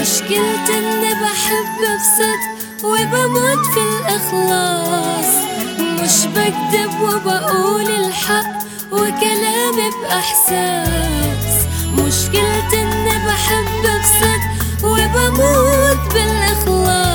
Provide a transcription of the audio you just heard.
مشكلتي إني بحب بصد وبموت في الإخلاص. مش بكدب وبقول الحق وكلامي بأحساس. مشكلتي إني بحب بصد وبموت بالاخلاص